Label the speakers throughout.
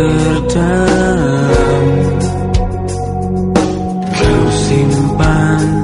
Speaker 1: tertanam Kau simpan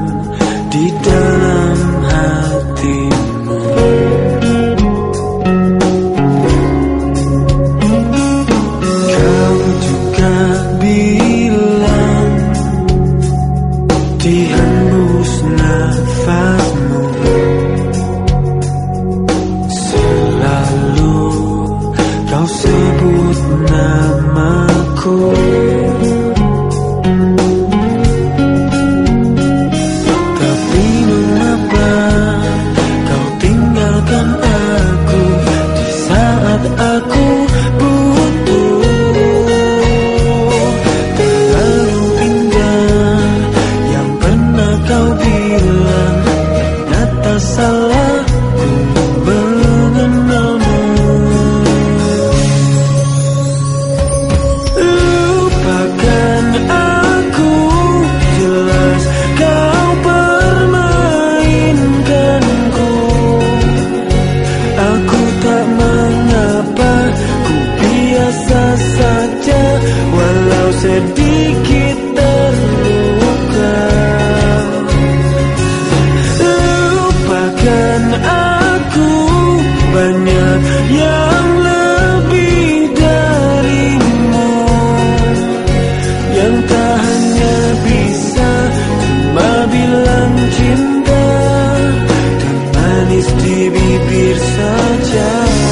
Speaker 1: dalam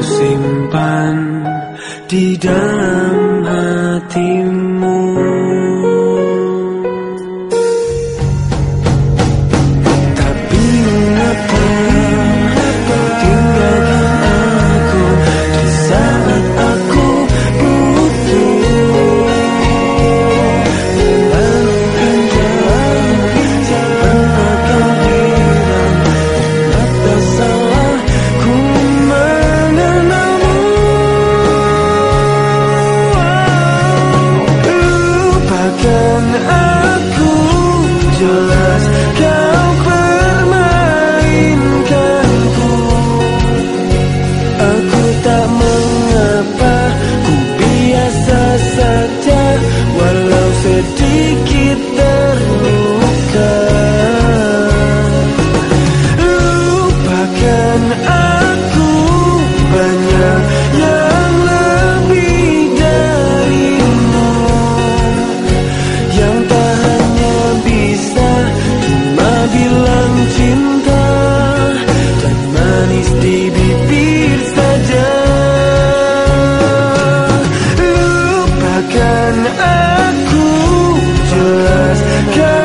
Speaker 1: Simpan di dalam hatimu girl.